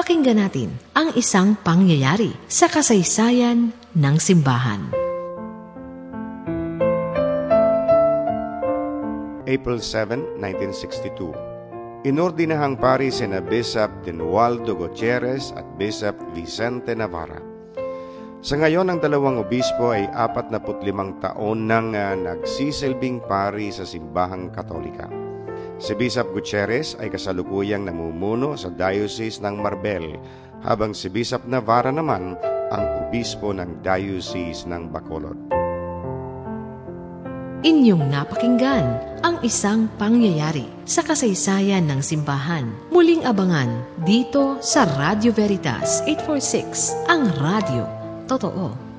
Pakinggan natin ang isang pangyayari sa kasaysayan ng simbahan. April 7, 1962 Inordinahang pari sina Bishop Dinualdo Gutierrez at Bishop Vicente Navarra. Sa ngayon, ang dalawang obispo ay 45 taon nang uh, nagsisilbing pari sa simbahang katolika. Si Bishop Gutierrez ay kasalukuyang namumuno sa Diocese ng Marbel, habang si Bishop Navarra naman ang obispo ng Diocese ng Bacolod. Inyong napakinggan ang isang pangyayari sa kasaysayan ng simbahan. Muling abangan dito sa Radio Veritas 846, ang radio. Totoo.